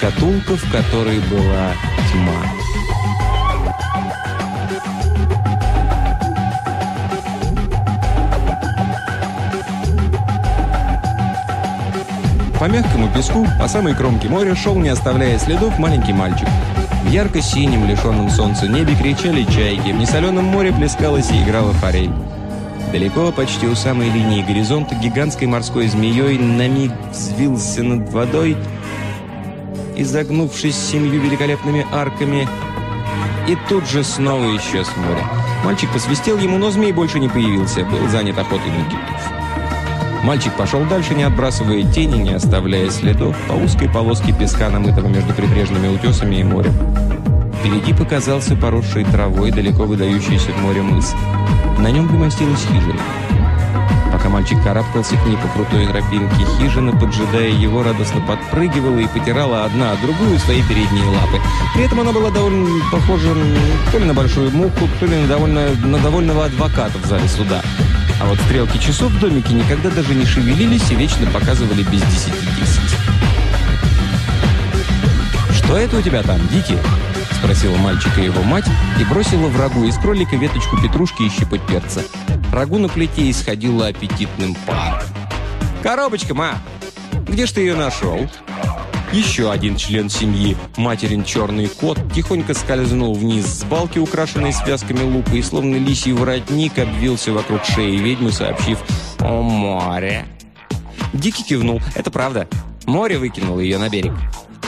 Шкатулка, в которой была тьма. По мягкому песку, по самой кромке моря, шел, не оставляя следов, маленький мальчик. В ярко-синем, лишенном солнца небе кричали чайки, в несоленом море плескалась и играла форель. Далеко, почти у самой линии горизонта, гигантской морской змеей на миг взвился над водой, изогнувшись семью великолепными арками, и тут же снова исчез в море. Мальчик посвистел ему, но змей больше не появился, был занят охотой на китов. Мальчик пошел дальше, не отбрасывая тени, не оставляя следов, по узкой полоске песка, намытого между прибрежными утесами и морем. Впереди показался поросший травой, далеко выдающийся в море мыс. На нем примостилась хижина. Мальчик карабкался к ней по крутой тропинке, хижина, поджидая его, радостно подпрыгивала и потирала одна, другую свои передние лапы. При этом она была довольно похожа то ли на большую муху, то ли на, довольно, на довольного адвоката в зале суда. А вот стрелки часов в домике никогда даже не шевелились и вечно показывали без десяти десять. «Что это у тебя там, Дики?» – спросила мальчика его мать и бросила врагу из кролика веточку петрушки и щепоть перца. Рагу на плите исходило аппетитным паром. «Коробочка, ма! Где ж ты ее нашел?» Еще один член семьи, материн черный кот, тихонько скользнул вниз с балки, украшенной связками лука, и словно лисий воротник обвился вокруг шеи ведьмы, сообщив «О море!». Дикий кивнул. «Это правда. Море выкинуло ее на берег.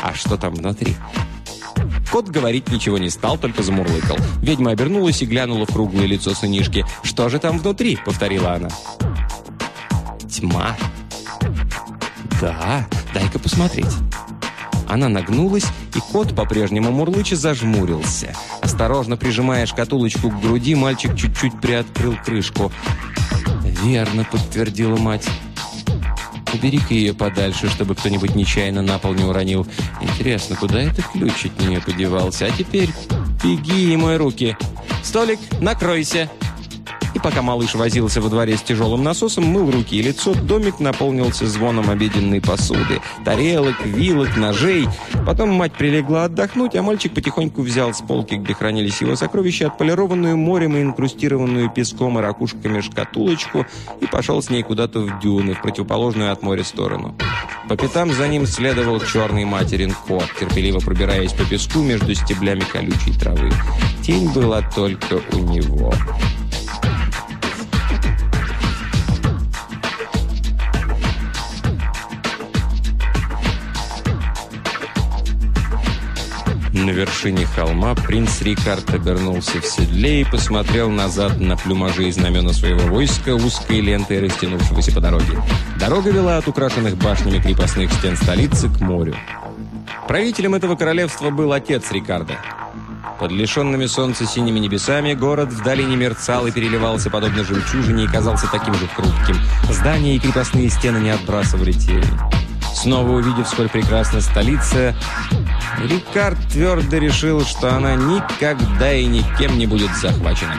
А что там внутри?» Кот говорить ничего не стал, только замурлыкал. Ведьма обернулась и глянула в круглое лицо сынишки. «Что же там внутри?» — повторила она. «Тьма». «Да, дай-ка посмотреть». Она нагнулась, и кот, по-прежнему мурлыча, зажмурился. Осторожно прижимая шкатулочку к груди, мальчик чуть-чуть приоткрыл крышку. «Верно», — подтвердила мать. Убери-ка ее подальше, чтобы кто-нибудь нечаянно на пол не уронил. Интересно, куда этот ключ от нее подевался? А теперь беги и мой руки. Столик, накройся!» Пока малыш возился во дворе с тяжелым насосом, мыл руки и лицо, домик наполнился звоном обеденной посуды. Тарелок, вилок, ножей. Потом мать прилегла отдохнуть, а мальчик потихоньку взял с полки, где хранились его сокровища, отполированную морем и инкрустированную песком и ракушками шкатулочку и пошел с ней куда-то в дюны, в противоположную от моря сторону. По пятам за ним следовал черный материн кот, терпеливо пробираясь по песку между стеблями колючей травы. Тень была только у него. На вершине холма принц Рикард обернулся в седле и посмотрел назад на плюмажи и знамена своего войска, узкой лентой растянувшегося по дороге. Дорога вела от украшенных башнями крепостных стен столицы к морю. Правителем этого королевства был отец Рикарда. Под лишенными солнца синими небесами город вдали не мерцал и переливался подобно жемчужине и казался таким же хрупким. Здания и крепостные стены не отбрасывали тени. Снова увидев, сколь прекрасна столица, Рикард твердо решил, что она никогда и никем не будет захвачена.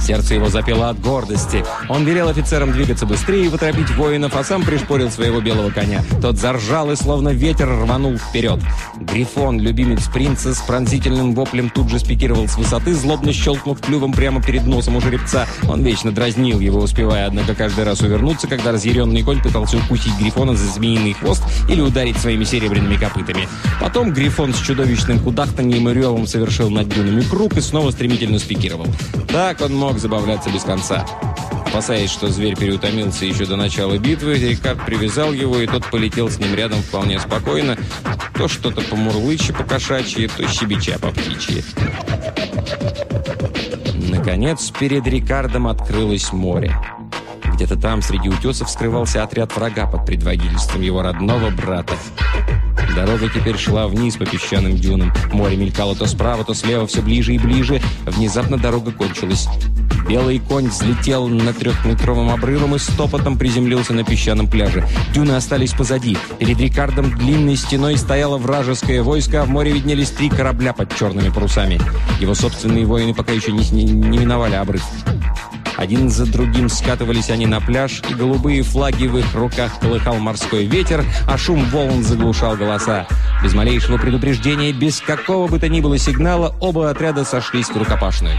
Сердце его запело от гордости. Он велел офицерам двигаться быстрее и поторопить воинов, а сам пришпорил своего белого коня. Тот заржал и словно ветер рванул вперед. Грифон, любимец принца, с пронзительным воплем тут же спикировал с высоты, злобно щелкнув клювом прямо перед носом у жеребца. Он вечно дразнил его, успевая, однако, каждый раз увернуться, когда разъяренный конь пытался укусить Грифона за змеиный хвост или ударить своими серебряными копытами. Потом Грифон с чудовищным кудахтанием и ревом совершил над дюнами круг и снова стремительно спикировал. Так он мог забавляться без конца. Опасаясь, что зверь переутомился еще до начала битвы, Рикард привязал его, и тот полетел с ним рядом вполне спокойно, то что-то по-мурлыче, по-кошачьи, то щебеча по-птичьи. Наконец, перед Рикардом открылось море. Где-то там, среди утесов, скрывался отряд врага под предводительством его родного брата. Дорога теперь шла вниз по песчаным дюнам. Море мелькало то справа, то слева, все ближе и ближе. Внезапно дорога кончилась. Белый конь взлетел на трехметровым обрывом и стопотом приземлился на песчаном пляже. Дюны остались позади. Перед Рикардом длинной стеной стояло вражеское войско, а в море виднелись три корабля под черными парусами. Его собственные воины пока еще не, не, не миновали обрыв. Один за другим скатывались они на пляж, и голубые флаги в их руках колыхал морской ветер, а шум волн заглушал голоса. Без малейшего предупреждения, без какого бы то ни было сигнала, оба отряда сошлись в рукопашную.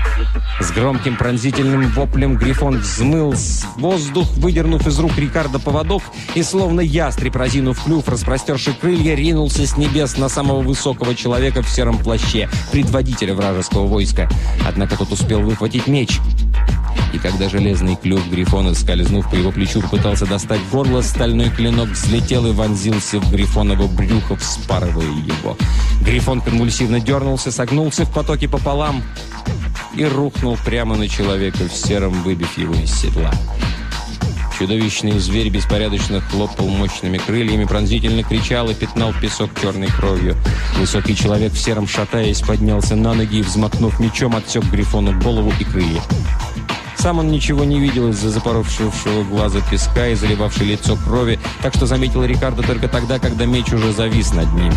С громким пронзительным воплем Грифон взмыл с воздух, выдернув из рук Рикардо поводок и, словно ястреб, разинув клюв, распростерши крылья, ринулся с небес на самого высокого человека в сером плаще, предводителя вражеского войска. Однако тот успел выхватить меч. И когда железный клюв Грифона, скользнув по его плечу, пытался достать горло, стальной клинок взлетел и вонзился в Грифоново брюхо, вспарывая его. Грифон конвульсивно дернулся, согнулся в потоке пополам и рухнул прямо на человека в сером, выбив его из седла. Чудовищный зверь беспорядочно хлопал мощными крыльями, пронзительно кричал и пятнал песок черной кровью. Высокий человек в сером шатаясь поднялся на ноги и, взмахнув мечом, отсек Грифону голову и крылья. Сам он ничего не видел из-за запоровшего глаза песка и заливавшей лицо крови, так что заметил Рикардо только тогда, когда меч уже завис над ним.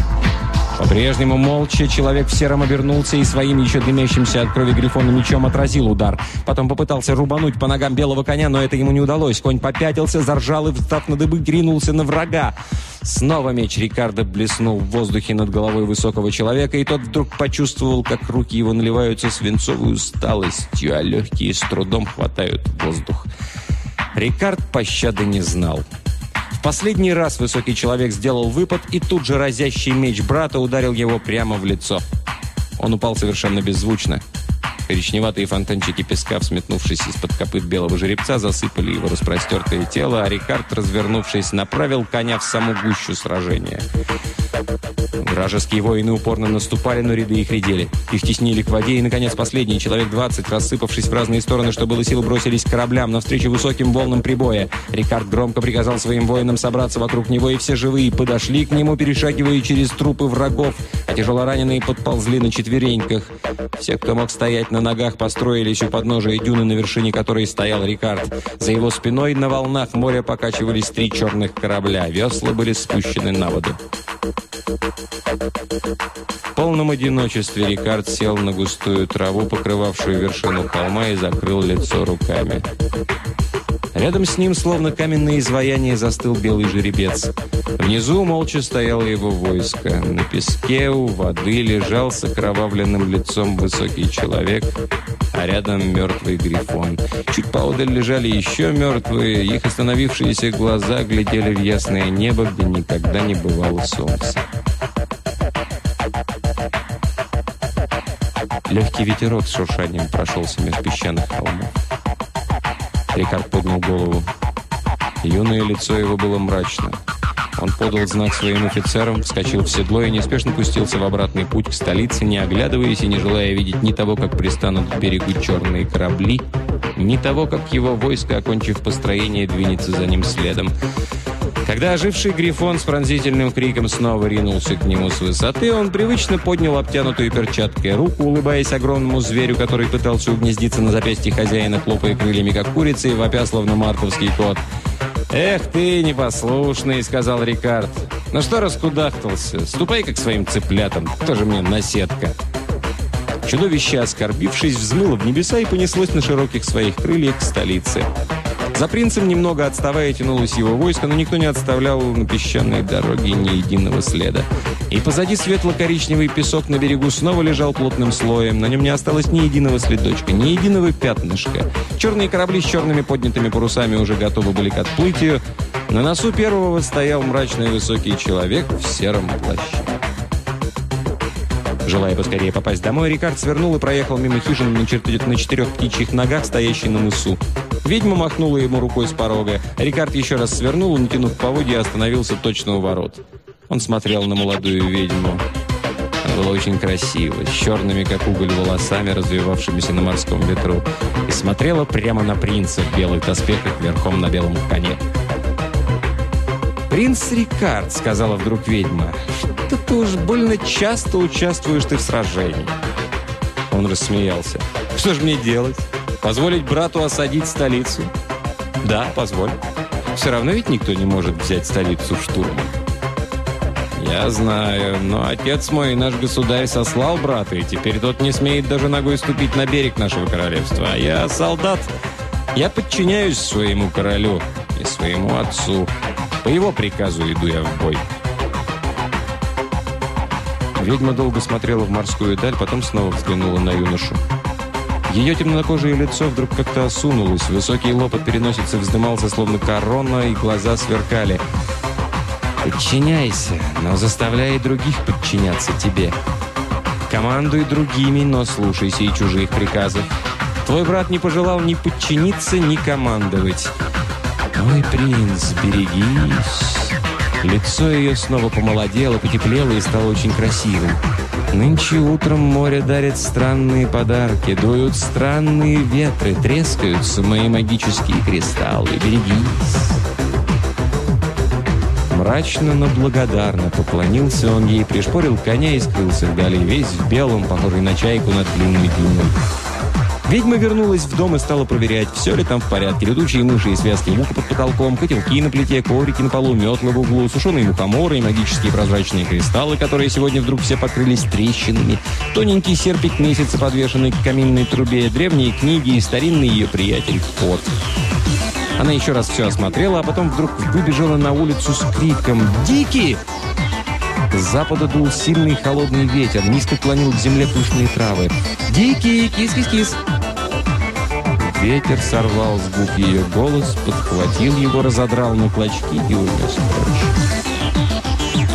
По-прежнему молча человек в сером обернулся и своим еще дымящимся от крови грифона мечом отразил удар. Потом попытался рубануть по ногам белого коня, но это ему не удалось. Конь попятился, заржал и, встав на дыбы, ринулся на врага. Снова меч Рикардо блеснул в воздухе над головой высокого человека, и тот вдруг почувствовал, как руки его наливаются свинцовой усталостью, а легкие с трудом хватают воздух. Рикард пощады не знал последний раз высокий человек сделал выпад, и тут же разящий меч брата ударил его прямо в лицо. Он упал совершенно беззвучно. Коричневатые фонтанчики песка, взметнувшись из-под копыт белого жеребца, засыпали его распростертое тело, а Рикард, развернувшись, направил коня в саму гущу сражения. Вражеские воины упорно наступали, но ряды их редели. Их теснили к воде, и, наконец, последний, человек 20, рассыпавшись в разные стороны, что было сил, бросились к кораблям навстречу высоким волнам прибоя. Рикард громко приказал своим воинам собраться вокруг него, и все живые подошли к нему, перешагивая через трупы врагов, а тяжелораненые подползли на четвереньках. Все, кто мог стоять на ногах, построились у подножия дюны, на вершине которой стоял Рикард. За его спиной на волнах моря покачивались три черных корабля. Весла были спущены на воду. В полном одиночестве Рикард сел на густую траву, покрывавшую вершину холма, и закрыл лицо руками. Рядом с ним, словно каменное изваяние, застыл белый жеребец. Внизу молча стояло его войско. На песке у воды лежал с окровавленным лицом высокий человек, а рядом мертвый грифон. Чуть поодаль лежали еще мертвые, их остановившиеся глаза глядели в ясное небо, где никогда не бывало солнца. Легкий ветерок с шуршанием прошелся между песчаных холмов. Рикард поднял голову. Юное лицо его было мрачно. Он подал знак своим офицерам, вскочил в седло и неспешно пустился в обратный путь к столице, не оглядываясь и не желая видеть ни того, как пристанут к берегу черные корабли, ни того, как его войско, окончив построение, двинется за ним следом. Когда оживший Грифон с пронзительным криком снова ринулся к нему с высоты, он привычно поднял обтянутую перчаткой руку, улыбаясь огромному зверю, который пытался угнездиться на запястье хозяина, хлопая крыльями, как курица, и вопя, словно мартовский кот. «Эх ты, непослушный!» — сказал Рикард. «Ну что раскудахтался? Ступай как своим цыплятам, тоже мне наседка!» Чудовище, оскорбившись, взмыло в небеса и понеслось на широких своих крыльях к столице. За принцем, немного отставая, тянулось его войско, но никто не отставлял на песчаной дороге ни единого следа. И позади светло-коричневый песок на берегу снова лежал плотным слоем. На нем не осталось ни единого следочка, ни единого пятнышка. Черные корабли с черными поднятыми парусами уже готовы были к отплытию. На носу первого стоял мрачный высокий человек в сером плаще. Желая поскорее попасть домой, Рикард свернул и проехал мимо хижины на, на четырех птичьих ногах, стоящей на мысу. Ведьма махнула ему рукой с порога. Рикард еще раз свернул, натянув поводья, остановился точно у ворот. Он смотрел на молодую ведьму. Она была очень красива, с черными, как уголь, волосами, развивавшимися на морском ветру, и смотрела прямо на принца в белых доспехах верхом на белом коне. «Принц Рикард», — сказала вдруг ведьма, — «что ты уж больно часто участвуешь ты в сражении». Он рассмеялся. «Что же мне делать? Позволить брату осадить столицу? Да, позволь. Все равно ведь никто не может взять столицу штурмом. Я знаю, но отец мой, наш государь, сослал брата, и теперь тот не смеет даже ногой ступить на берег нашего королевства. А я солдат. Я подчиняюсь своему королю и своему отцу. По его приказу иду я в бой. Ведьма долго смотрела в морскую даль, потом снова взглянула на юношу. Ее темнокожее лицо вдруг как-то осунулось, высокий лоб от переносицы вздымался, словно корона, и глаза сверкали. «Подчиняйся, но заставляй других подчиняться тебе. Командуй другими, но слушайся и чужих приказов. Твой брат не пожелал ни подчиниться, ни командовать. Мой принц, берегись!» Лицо ее снова помолодело, потеплело и стало очень красивым. Нынче утром море дарит странные подарки, дуют странные ветры, трескаются мои магические кристаллы. Берегись. Мрачно, но благодарно поклонился он ей, пришпорил коня и скрылся вдали, весь в белом, похожий на чайку над длинной дюной. Ведьма вернулась в дом и стала проверять, все ли там в порядке. Летучие мыши и связки лука под потолком, котелки на плите, коврики на полу, метлы в углу, сушеные мухоморы и магические прозрачные кристаллы, которые сегодня вдруг все покрылись трещинами, тоненький серпик месяца, подвешенный к каминной трубе, древние книги и старинный ее приятель кот. Она еще раз все осмотрела, а потом вдруг выбежала на улицу с криком «Дикий!» С запада дул сильный холодный ветер, низко клонил к земле пышные травы. «Дикий! Кис-кис-кис!» Ветер сорвал с губ ее голос, подхватил его, разодрал на клочки и унес.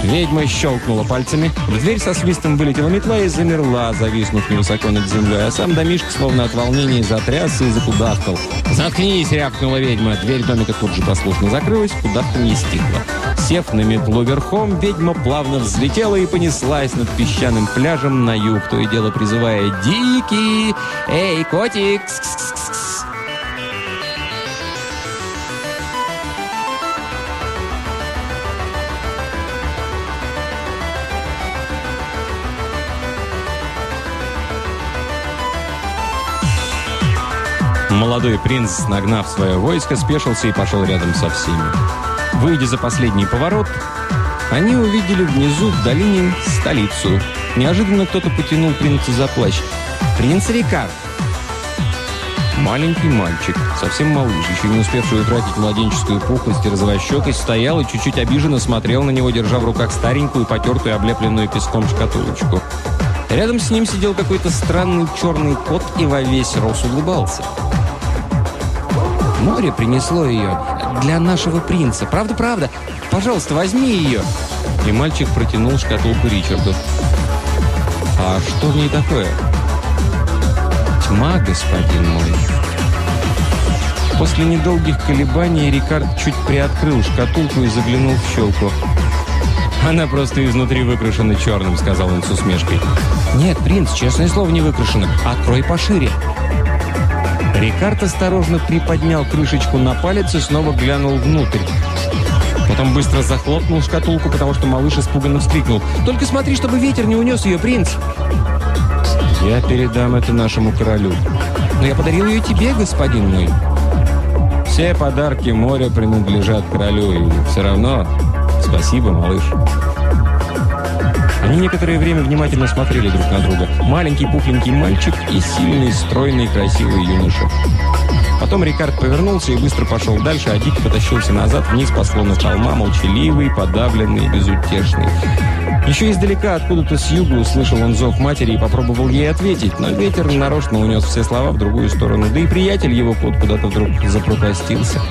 Ведьма щелкнула пальцами. В дверь со свистом вылетела метла и замерла, зависнув невысоко над землей. А сам домишка, словно от волнения, затрясся и закудахтал. «Заткнись!» — рявкнула ведьма. Дверь домика тут же послушно закрылась, куда-то не стихла. Сев на метлу верхом, ведьма плавно взлетела и понеслась над песчаным пляжем на юг, то и дело призывая «Дикий! Эй, котик!» Молодой принц, нагнав свое войско, спешился и пошел рядом со всеми. Выйдя за последний поворот, они увидели внизу, в долине, столицу. Неожиданно кто-то потянул принца за плащ. «Принц Рикард!» Маленький мальчик, совсем малыш, еще не успевший утратить младенческую пухлость и розовощекость, стоял и чуть-чуть обиженно смотрел на него, держа в руках старенькую, потертую, облепленную песком шкатулочку. Рядом с ним сидел какой-то странный черный кот и во весь рос улыбался. Море принесло ее для нашего принца. Правда-правда? Пожалуйста, возьми ее. И мальчик протянул шкатулку Ричарду. А что в ней такое? Тьма, господин мой. После недолгих колебаний Рикард чуть приоткрыл шкатулку и заглянул в щелку. «Она просто изнутри выкрашена черным», — сказал он с усмешкой. «Нет, принц, честное слово, не выкрашена. Открой пошире». Рикард осторожно приподнял крышечку на палец и снова глянул внутрь. Потом быстро захлопнул шкатулку, потому что малыш испуганно вскрикнул. «Только смотри, чтобы ветер не унес ее, принц!» «Я передам это нашему королю». «Но я подарил ее тебе, господин мой». «Все подарки моря принадлежат королю, и все равно спасибо, малыш». Они некоторое время внимательно смотрели друг на друга. Маленький пухленький мальчик и сильный, стройный, красивый юноша. Потом Рикард повернулся и быстро пошел дальше, а Дик потащился назад вниз по склону холма, молчаливый, подавленный, безутешный. Еще издалека, откуда-то с юга, услышал он зов матери и попробовал ей ответить, но ветер нарочно унес все слова в другую сторону, да и приятель его кот куда-то вдруг запропастился.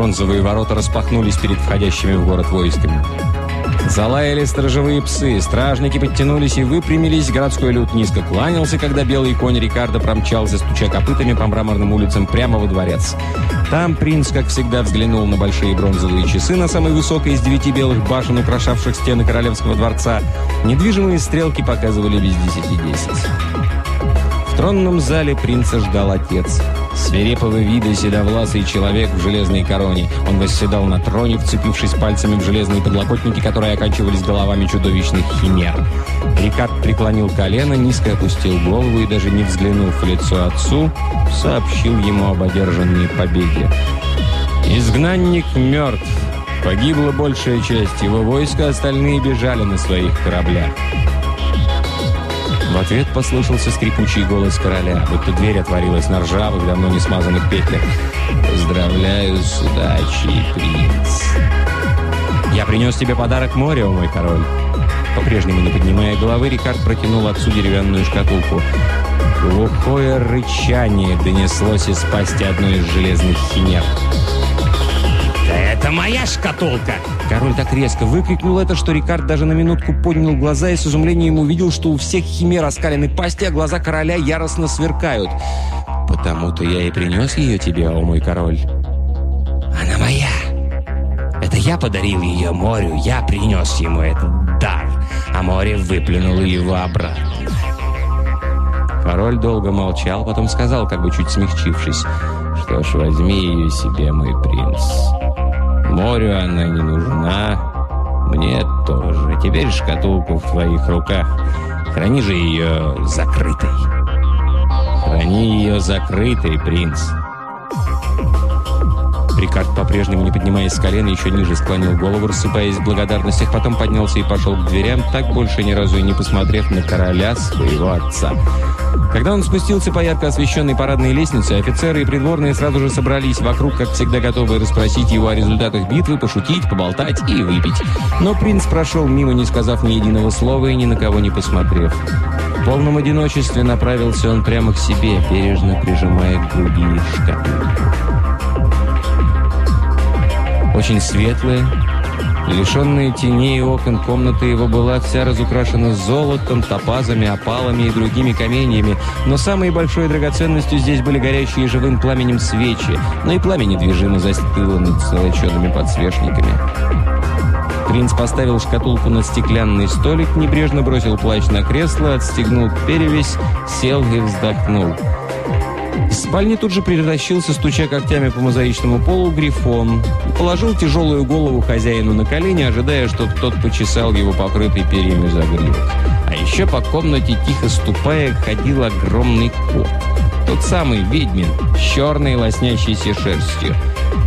Бронзовые ворота распахнулись перед входящими в город войсками. Залаяли сторожевые псы, стражники подтянулись и выпрямились, городской люд низко кланялся, когда белый конь Рикардо промчался, стуча копытами по мраморным улицам прямо во дворец. Там принц, как всегда, взглянул на большие бронзовые часы на самой высокой из девяти белых башен, украшавших стены королевского дворца. Недвижимые стрелки показывали без десяти десять. В тронном зале принца ждал отец. Свирепого вида седовласый человек в железной короне. Он восседал на троне, вцепившись пальцами в железные подлокотники, которые оканчивались головами чудовищных химер. Рикард преклонил колено, низко опустил голову и, даже не взглянув в лицо отцу, сообщил ему об одержанной победе. «Изгнанник мертв. Погибла большая часть его войска, остальные бежали на своих кораблях. В ответ послышался скрипучий голос короля, будто дверь отворилась на ржавых, давно не смазанных петлях. «Поздравляю с удачей, принц!» принес тебе подарок моря, о мой король». По-прежнему не поднимая головы, Рикард протянул отцу деревянную шкатулку. Глухое рычание донеслось из пасти одной из железных химер. «Да это моя шкатулка!» Король так резко выкрикнул это, что Рикард даже на минутку поднял глаза и с изумлением увидел, что у всех химер оскалены пасти, а глаза короля яростно сверкают. «Потому-то я и принес ее тебе, о мой король». «Она моя! Это я подарил ее морю, я принес ему этот дар, а море выплюнуло его обратно». Король долго молчал, потом сказал, как бы чуть смягчившись, «Что ж, возьми ее себе, мой принц. Морю она не нужна, мне тоже. Теперь шкатулка в твоих руках. Храни же ее закрытой». «Храни ее закрытой, принц». Рикард, по-прежнему не поднимаясь с колена, еще ниже склонил голову, рассыпаясь в благодарностях, потом поднялся и пошел к дверям, так больше ни разу и не посмотрев на короля своего отца. Когда он спустился по ярко освещенной парадной лестнице, офицеры и придворные сразу же собрались вокруг, как всегда готовые расспросить его о результатах битвы, пошутить, поболтать и выпить. Но принц прошел мимо, не сказав ни единого слова и ни на кого не посмотрев. В полном одиночестве направился он прямо к себе, бережно прижимая к груди шкатулку. Очень светлая, лишенная теней окон комната его была вся разукрашена золотом, топазами, опалами и другими каменьями, но самой большой драгоценностью здесь были горящие живым пламенем свечи, но и пламя недвижимо застыло над золочеными подсвечниками. Принц поставил шкатулку на стеклянный столик, небрежно бросил плащ на кресло, отстегнул перевязь, сел и вздохнул. Из спальни тут же превращился, стуча когтями по мозаичному полу, грифон. Положил тяжелую голову хозяину на колени, ожидая, чтобы тот почесал его покрытый перьями загривок. А еще по комнате, тихо ступая, ходил огромный кот. Тот самый ведьмин, с черной лоснящейся шерстью.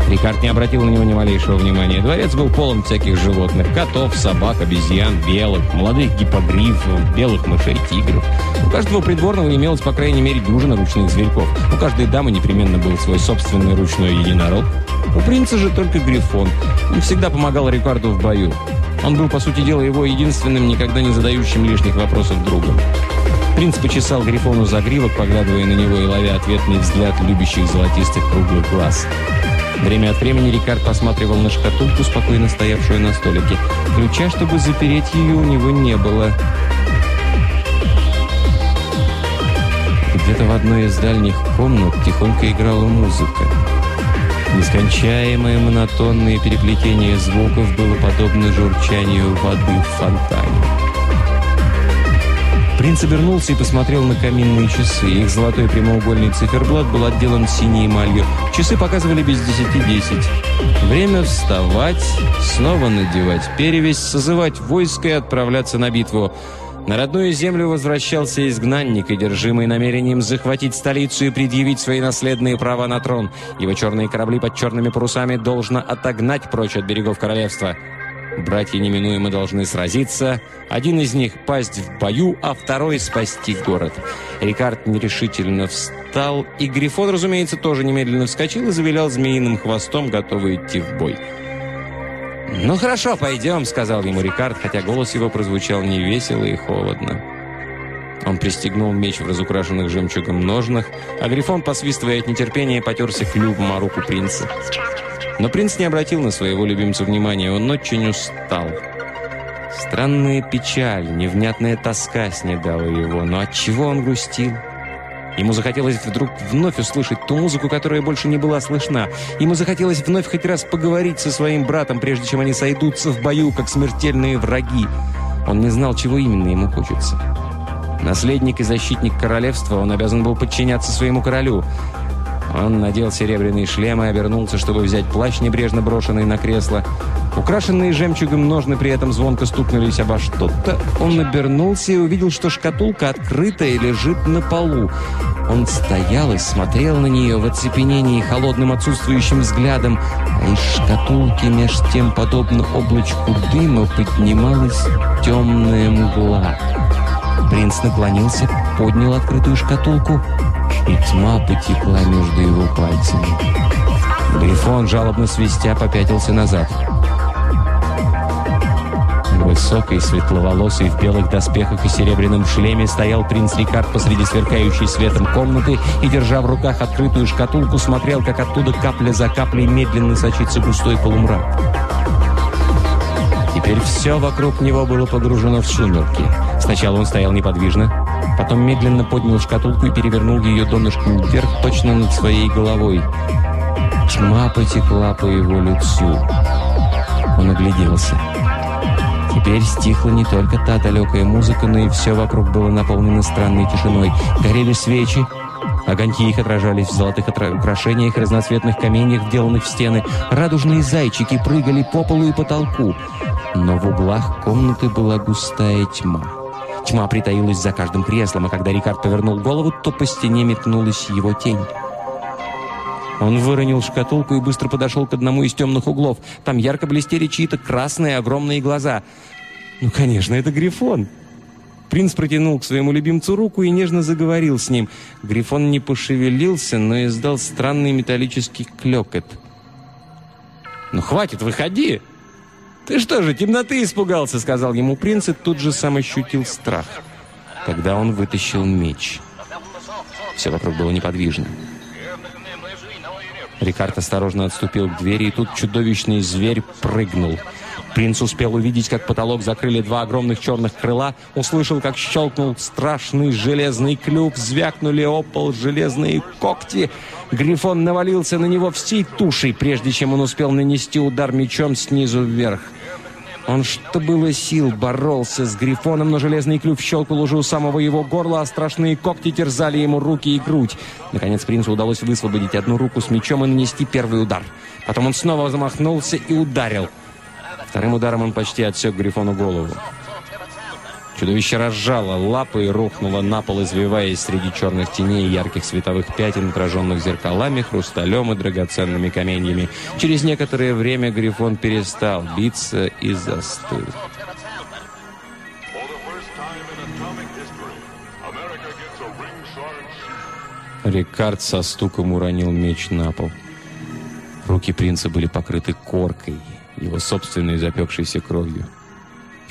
Рикард не обратил на него ни малейшего внимания. Дворец был полон всяких животных. Котов, собак, обезьян, белок, молодых гипогрифов, белых мышей, тигров. У каждого придворного имелось, по крайней мере, дюжина ручных зверьков. У каждой дамы непременно был свой собственный ручной единорог. У принца же только грифон. Он всегда помогал Рикарду в бою. Он был, по сути дела, его единственным, никогда не задающим лишних вопросов другом. Принц почесал Грифону загривок, поглядывая на него и ловя ответный взгляд любящих золотистых круглых глаз. Время от времени Рикард посматривал на шкатулку, спокойно стоявшую на столике. Ключа, чтобы запереть ее, у него не было. Где-то в одной из дальних комнат тихонько играла музыка. Нескончаемое монотонное переплетение звуков было подобно журчанию воды в фонтане. Принц обернулся и посмотрел на каминные часы. Их золотой прямоугольный циферблат был отделан синей эмалью. Часы показывали без десяти десять. Время вставать, снова надевать перевязь, созывать войско и отправляться на битву. На родную землю возвращался изгнанник, одержимый намерением захватить столицу и предъявить свои наследные права на трон. Его черные корабли под черными парусами должно отогнать прочь от берегов королевства. Братья неминуемо должны сразиться. Один из них пасть в бою, а второй спасти город. Рикард нерешительно встал, и Грифон, разумеется, тоже немедленно вскочил и завилял змеиным хвостом, готовый идти в бой. «Ну хорошо, пойдем», — сказал ему Рикард, хотя голос его прозвучал невесело и холодно. Он пристегнул меч в разукрашенных жемчугом ножнах, а Грифон, посвистывая от нетерпения, потерся клювом о руку принца. Но принц не обратил на своего любимца внимания, он очень устал. Странная печаль, невнятная тоска снедала его, но от чего он грустил? Ему захотелось вдруг вновь услышать ту музыку, которая больше не была слышна. Ему захотелось вновь хоть раз поговорить со своим братом, прежде чем они сойдутся в бою, как смертельные враги. Он не знал, чего именно ему хочется. Наследник и защитник королевства, он обязан был подчиняться своему королю. Он надел серебряный шлем и обернулся, чтобы взять плащ, небрежно брошенный на кресло. Украшенные жемчугом ножны при этом звонко стукнулись обо что-то. Он обернулся и увидел, что шкатулка открыта и лежит на полу. Он стоял и смотрел на нее в оцепенении холодным отсутствующим взглядом, а из шкатулки меж тем, подобно облачку дыма, поднималась темная мгла. Принц наклонился, поднял открытую шкатулку — и тьма потекла между его пальцами. Грифон, жалобно свистя, попятился назад. Высокий, светловолосый, в белых доспехах и серебряном шлеме стоял принц Рикард посреди сверкающей светом комнаты и, держа в руках открытую шкатулку, смотрел, как оттуда капля за каплей медленно сочится густой полумрак. Теперь все вокруг него было погружено в сумерки. Сначала он стоял неподвижно, потом медленно поднял шкатулку и перевернул ее донышком вверх точно над своей головой. Тьма потекла по его лицу. Он огляделся. Теперь стихла не только та далекая музыка, но и все вокруг было наполнено странной тишиной. Горели свечи, Огоньки их отражались в золотых украшениях, разноцветных каменьях, вделанных в стены. Радужные зайчики прыгали по полу и потолку. Но в углах комнаты была густая тьма. Тьма притаилась за каждым креслом, а когда Рикард повернул голову, то по стене метнулась его тень. Он выронил шкатулку и быстро подошел к одному из темных углов. Там ярко блестели чьи-то красные огромные глаза. Ну, конечно, это Грифон. Принц протянул к своему любимцу руку и нежно заговорил с ним. Грифон не пошевелился, но издал странный металлический клёкот. «Ну, хватит, выходи!» «Ты что же, темноты испугался?» — сказал ему принц, и тут же сам ощутил страх. Тогда он вытащил меч. Все вокруг было неподвижно. Рикард осторожно отступил к двери, и тут чудовищный зверь прыгнул. Принц успел увидеть, как потолок закрыли два огромных черных крыла, услышал, как щелкнул страшный железный клюв, звякнули о пол железные когти. Грифон навалился на него всей тушей, прежде чем он успел нанести удар мечом снизу вверх. Он, что было сил, боролся с Грифоном, но железный клюв щелкал уже у самого его горла, а страшные когти терзали ему руки и грудь. Наконец принцу удалось высвободить одну руку с мечом и нанести первый удар. Потом он снова замахнулся и ударил. Вторым ударом он почти отсек Грифону голову. Чудовище разжало лапы и рухнуло на пол, извиваясь среди черных теней и ярких световых пятен, отраженных зеркалами, хрусталем и драгоценными каменьями. Через некоторое время Грифон перестал биться и застыл. Рикард со стуком уронил меч на пол. Руки принца были покрыты коркой, его собственной запекшейся кровью.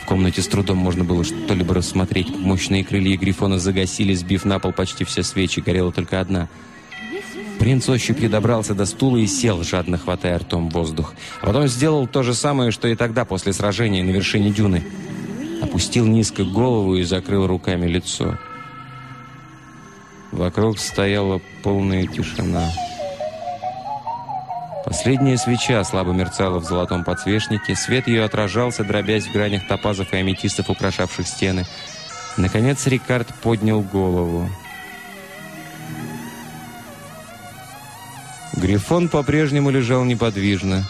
В комнате с трудом можно было что-либо рассмотреть. Мощные крылья Грифона загасили, сбив на пол почти все свечи. Горела только одна. Принц ощупью добрался до стула и сел, жадно хватая ртом воздух. А потом сделал то же самое, что и тогда, после сражения на вершине дюны. Опустил низко голову и закрыл руками лицо. Вокруг стояла полная тишина. Последняя свеча слабо мерцала в золотом подсвечнике, свет ее отражался, дробясь в гранях топазов и аметистов, украшавших стены. Наконец Рикард поднял голову. Грифон по-прежнему лежал неподвижно.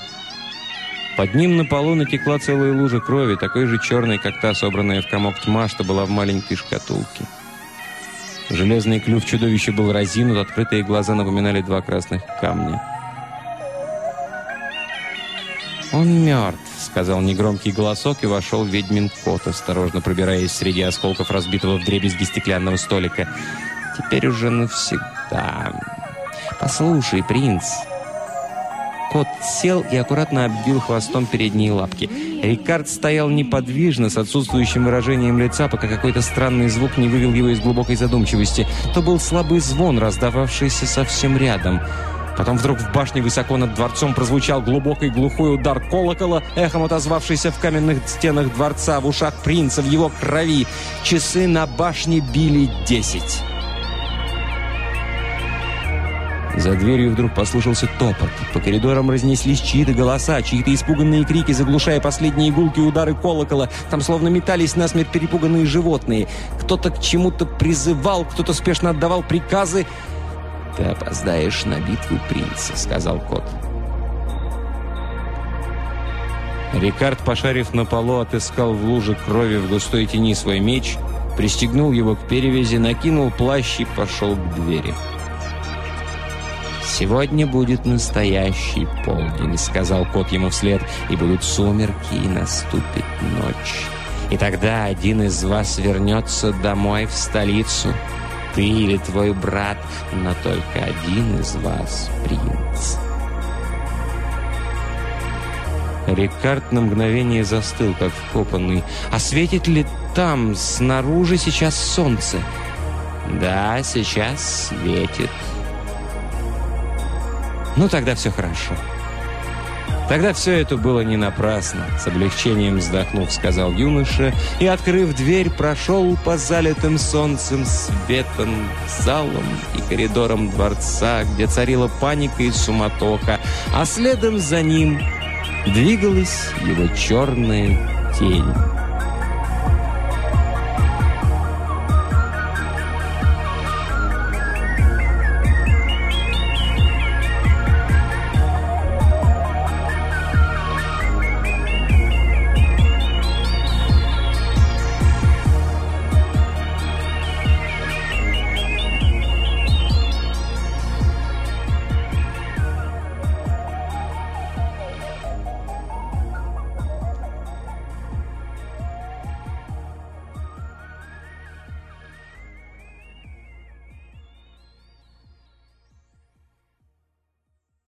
Под ним на полу натекла целая лужа крови, такой же черной, как та, собранная в комок тьма, что была в маленькой шкатулке. Железный клюв чудовища был разинут, открытые глаза напоминали два красных камня. «Он мертв», — сказал негромкий голосок, и вошел ведьмин кот, осторожно пробираясь среди осколков разбитого вдребезги стеклянного столика. «Теперь уже навсегда. Послушай, принц». Кот сел и аккуратно оббил хвостом передние лапки. Рикард стоял неподвижно, с отсутствующим выражением лица, пока какой-то странный звук не вывел его из глубокой задумчивости. То был слабый звон, раздававшийся совсем рядом — Потом вдруг в башне высоко над дворцом прозвучал глубокий глухой удар колокола, эхом отозвавшийся в каменных стенах дворца, в ушах принца, в его крови. Часы на башне били десять. За дверью вдруг послышался топот. По коридорам разнеслись чьи-то голоса, чьи-то испуганные крики, заглушая последние гулки удары колокола. Там словно метались насмерть перепуганные животные. Кто-то к чему-то призывал, кто-то спешно отдавал приказы. «Ты опоздаешь на битву принца», — сказал кот. Рикард, пошарив на полу, отыскал в луже крови в густой тени свой меч, пристегнул его к перевязи, накинул плащ и пошел к двери. «Сегодня будет настоящий полдень», — сказал кот ему вслед, «и будут сумерки, и наступит ночь. И тогда один из вас вернется домой в столицу» ты или твой брат, но только один из вас принц. Рикард на мгновение застыл, как вкопанный. А светит ли там, снаружи, сейчас солнце? Да, сейчас светит. Ну, тогда все хорошо. Тогда все это было не напрасно, с облегчением вздохнув, сказал юноша, и, открыв дверь, прошел по залитым солнцем светом, залам и коридорам дворца, где царила паника и суматоха, а следом за ним двигалась его черная тень.